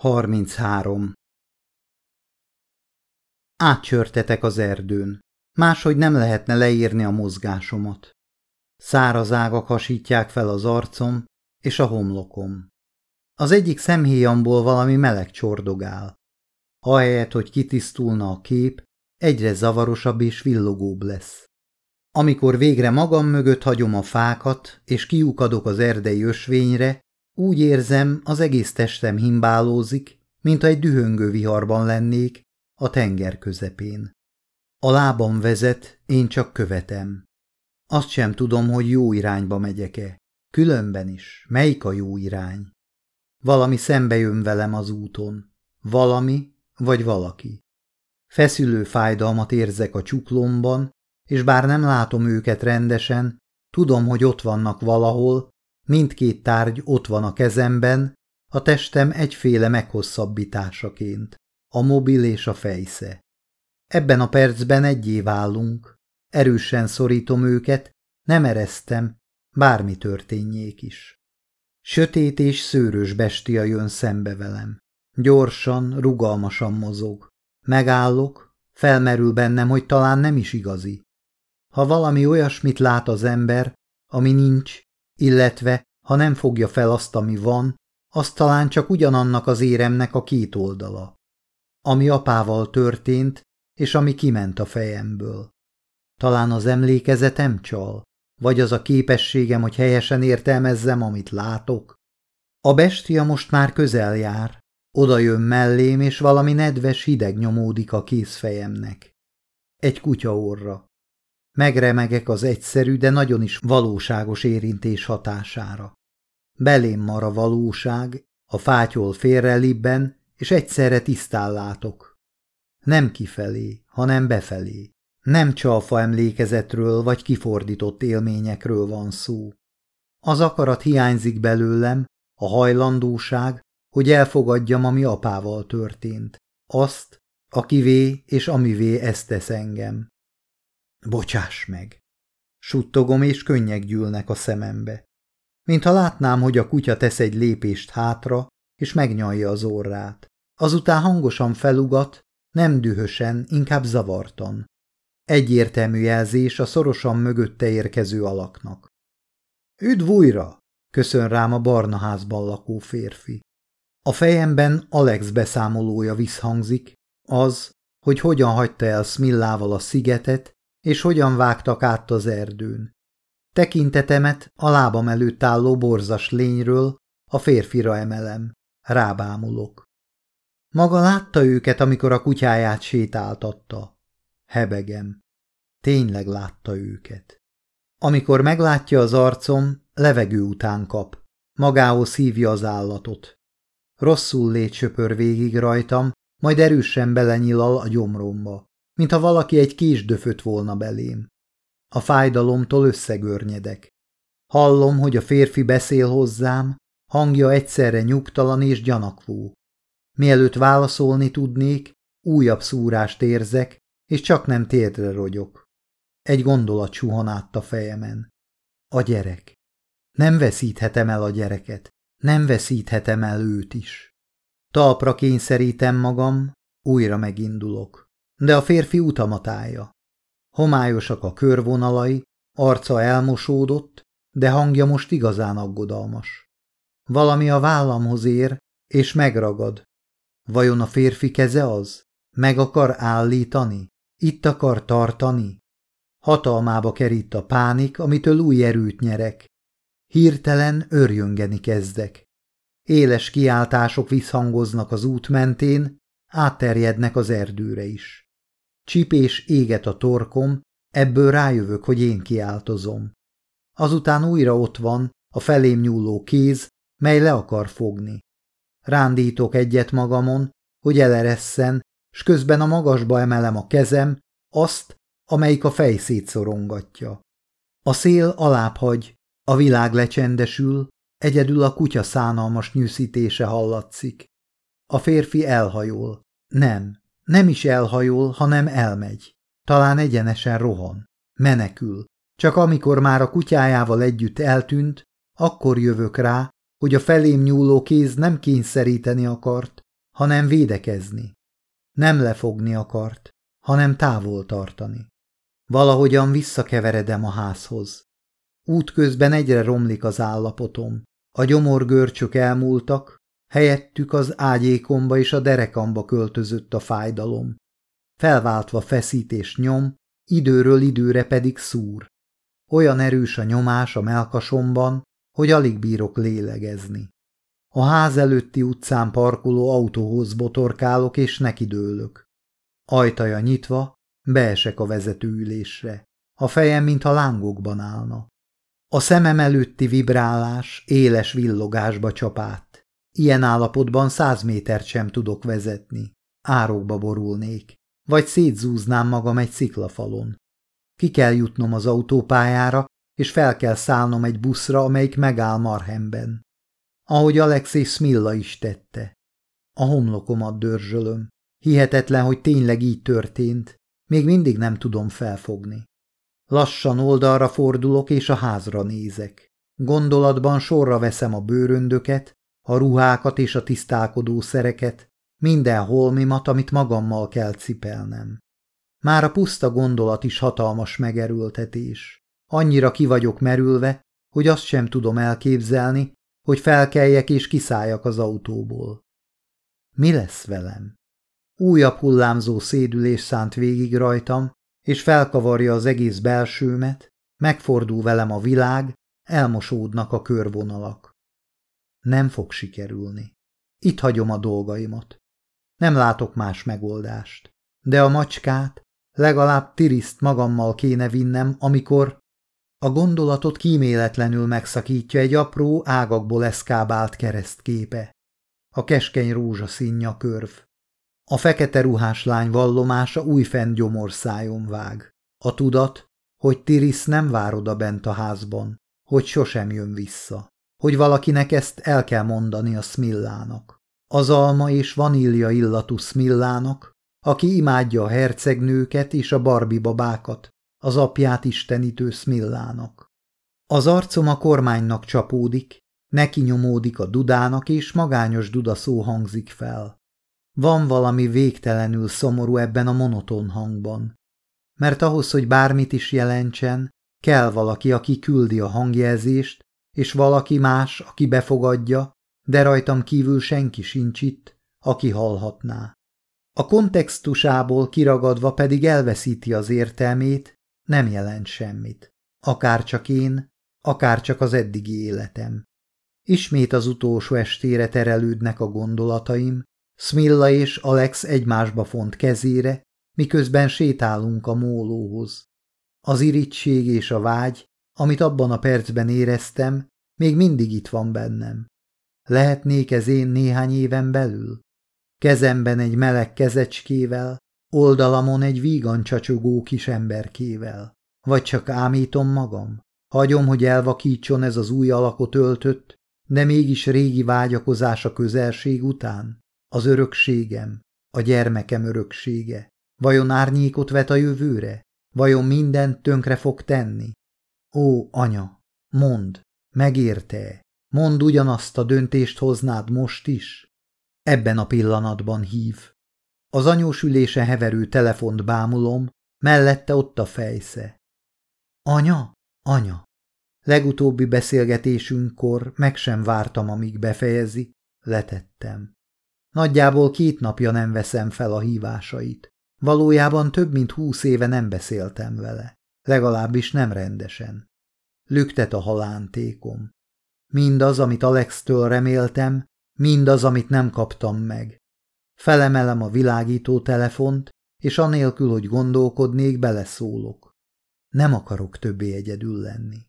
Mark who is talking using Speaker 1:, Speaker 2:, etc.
Speaker 1: 33. Átcsörtetek az erdőn. Máshogy nem lehetne leírni a mozgásomat. Száraz ágak hasítják fel az arcom és a homlokom. Az egyik szemhéjamból valami meleg csordogál. Ahelyett, hogy kitisztulna a kép, egyre zavarosabb és villogóbb lesz. Amikor végre magam mögött hagyom a fákat, és kiukadok az erdei ösvényre, úgy érzem, az egész testem himbálózik, mint egy dühöngő viharban lennék, a tenger közepén. A lábam vezet, én csak követem. Azt sem tudom, hogy jó irányba megyek-e. Különben is, melyik a jó irány? Valami szembe jön velem az úton. Valami, vagy valaki. Feszülő fájdalmat érzek a csuklomban, és bár nem látom őket rendesen, tudom, hogy ott vannak valahol, Mindkét tárgy ott van a kezemben, a testem egyféle meghosszabbításaként, a mobil és a fejsze. Ebben a percben egyé válunk, erősen szorítom őket, nem ereztem, bármi történjék is. Sötét és szőrös bestia jön szembe velem. Gyorsan, rugalmasan mozog. Megállok, felmerül bennem, hogy talán nem is igazi. Ha valami olyasmit lát az ember, ami nincs, illetve ha nem fogja fel azt, ami van, az talán csak ugyanannak az éremnek a két oldala. Ami apával történt, és ami kiment a fejemből. Talán az emlékezetem csal, vagy az a képességem, hogy helyesen értelmezzem, amit látok. A bestia most már közel jár, oda jön mellém, és valami nedves hideg nyomódik a kézfejemnek. Egy kutya orra. Megremegek az egyszerű, de nagyon is valóságos érintés hatására. Belém mar a valóság, a fátyol félrelibben, és egyszerre tisztán látok. Nem kifelé, hanem befelé. Nem csalfa emlékezetről vagy kifordított élményekről van szó. Az akarat hiányzik belőlem, a hajlandóság, hogy elfogadjam, ami apával történt. Azt, akivé és amivé ezt tesz engem. Bocsáss meg! Suttogom, és könnyek gyűlnek a szemembe. Mintha látnám, hogy a kutya tesz egy lépést hátra, és megnyalja az orrát. Azután hangosan felugat, nem dühösen, inkább zavartan. Egyértelmű jelzés a szorosan mögötte érkező alaknak. Üdv újra! köszön rám a barna házban lakó férfi. A fejemben Alex beszámolója visszhangzik, az, hogy hogyan hagyta el Smillával a szigetet, és hogyan vágtak át az erdőn. Tekintetemet a lábam előtt álló borzas lényről a férfira emelem, rábámulok. Maga látta őket, amikor a kutyáját sétáltatta. Hebegem. Tényleg látta őket. Amikor meglátja az arcom, levegő után kap. Magához hívja az állatot. Rosszul létsöpör végig rajtam, majd erősen belenyilal a gyomromba mintha valaki egy kés döfött volna belém. A fájdalomtól összegörnyedek. Hallom, hogy a férfi beszél hozzám, hangja egyszerre nyugtalan és gyanakvó. Mielőtt válaszolni tudnék, újabb szúrást érzek, és csak nem térdre rogyok. Egy gondolat suhan át a fejemen. A gyerek. Nem veszíthetem el a gyereket, nem veszíthetem el őt is. Talpra kényszerítem magam, újra megindulok de a férfi utamat állja. Homályosak a körvonalai, arca elmosódott, de hangja most igazán aggodalmas. Valami a vállamhoz ér, és megragad. Vajon a férfi keze az? Meg akar állítani? Itt akar tartani? Hatalmába kerít a pánik, amitől új erőt nyerek. Hirtelen örjöngeni kezdek. Éles kiáltások visszhangoznak az út mentén, átterjednek az erdőre is. Csipés éget a torkom, ebből rájövök, hogy én kiáltozom. Azután újra ott van a felém nyúló kéz, mely le akar fogni. Rándítok egyet magamon, hogy eleresszen, s közben a magasba emelem a kezem, azt, amelyik a fejszét szorongatja. A szél alább hagy, a világ lecsendesül, egyedül a kutya szánalmas nyűszítése hallatszik. A férfi elhajol. Nem, nem is elhajol, hanem elmegy. Talán egyenesen rohan. Menekül. Csak amikor már a kutyájával együtt eltűnt, akkor jövök rá, hogy a felém nyúló kéz nem kényszeríteni akart, hanem védekezni. Nem lefogni akart, hanem távol tartani. Valahogyan visszakeveredem a házhoz. Útközben egyre romlik az állapotom. A gyomorgörcsök elmúltak, helyettük az ágyékomba és a derekamba költözött a fájdalom. Felváltva feszítés nyom, időről időre pedig szúr. Olyan erős a nyomás a melkasomban, hogy alig bírok lélegezni. A ház előtti utcán parkoló autóhoz botorkálok és nekidőlök. Ajtaja nyitva, beesek a vezetőülésre. A fejem, mintha lángokban állna. A szemem előtti vibrálás éles villogásba csapát. Ilyen állapotban száz métert sem tudok vezetni. Árokba borulnék, vagy szétzúznám magam egy sziklafalon. Ki kell jutnom az autópályára, és fel kell szállnom egy buszra, amelyik megáll Marhemben. Ahogy Alexei Smilla is tette. A homlokomat dörzsölöm. Hihetetlen, hogy tényleg így történt. Még mindig nem tudom felfogni. Lassan oldalra fordulok, és a házra nézek. Gondolatban sorra veszem a bőröndöket, a ruhákat és a tisztálkodó szereket, minden holmimat, amit magammal kell cipelnem. Már a puszta gondolat is hatalmas megerőltetés. Annyira ki vagyok merülve, hogy azt sem tudom elképzelni, hogy felkeljek és kiszálljak az autóból. Mi lesz velem? Újabb hullámzó szédülés szánt végig rajtam, és felkavarja az egész belsőmet, megfordul velem a világ, elmosódnak a körvonalak. Nem fog sikerülni. Itt hagyom a dolgaimat. Nem látok más megoldást. De a macskát legalább tiriszt magammal kéne vinnem, amikor a gondolatot kíméletlenül megszakítja egy apró ágakból eszkábált keresztképe. A keskeny rózsaszín körv. A fekete ruhás lány vallomása újfent gyomorszájon vág. A tudat, hogy Tiris nem vár oda bent a házban, hogy sosem jön vissza, hogy valakinek ezt el kell mondani a Smillának. Az alma és vanília illatú Smillának, aki imádja a hercegnőket és a barbi babákat, az apját istenítő Smillának. Az arcom a kormánynak csapódik, neki nyomódik a dudának, és magányos dudaszó hangzik fel. Van valami végtelenül szomorú ebben a monoton hangban. Mert ahhoz, hogy bármit is jelentsen, kell valaki, aki küldi a hangjelzést, és valaki más, aki befogadja, de rajtam kívül senki sincs itt, aki hallhatná. A kontextusából kiragadva pedig elveszíti az értelmét, nem jelent semmit. Akár csak én, akár csak az eddigi életem. Ismét az utolsó estére terelődnek a gondolataim, Smilla és Alex egymásba font kezére, miközben sétálunk a mólóhoz. Az irigység és a vágy, amit abban a percben éreztem, még mindig itt van bennem. Lehetnék ez én néhány éven belül? Kezemben egy meleg kezecskével, oldalamon egy vígan csacsogó kis emberkével. Vagy csak ámítom magam? Hagyom, hogy elvakítson ez az új alakot öltött, de mégis régi vágyakozás a közelség után? Az örökségem, a gyermekem öröksége. Vajon árnyékot vet a jövőre? Vajon mindent tönkre fog tenni? Ó, anya, mondd, megérte-e? Mondd ugyanazt a döntést hoznád most is? Ebben a pillanatban hív. Az anyós ülése heverő telefont bámulom, mellette ott a fejsze. Anya, anya. Legutóbbi beszélgetésünkkor meg sem vártam, amíg befejezi, letettem. Nagyjából két napja nem veszem fel a hívásait. Valójában több mint húsz éve nem beszéltem vele. Legalábbis nem rendesen. Lüktet a halántékom. Mindaz, amit Alex-től reméltem, mindaz, amit nem kaptam meg. Felemelem a világító telefont, és anélkül, hogy gondolkodnék, beleszólok. Nem akarok többé egyedül lenni.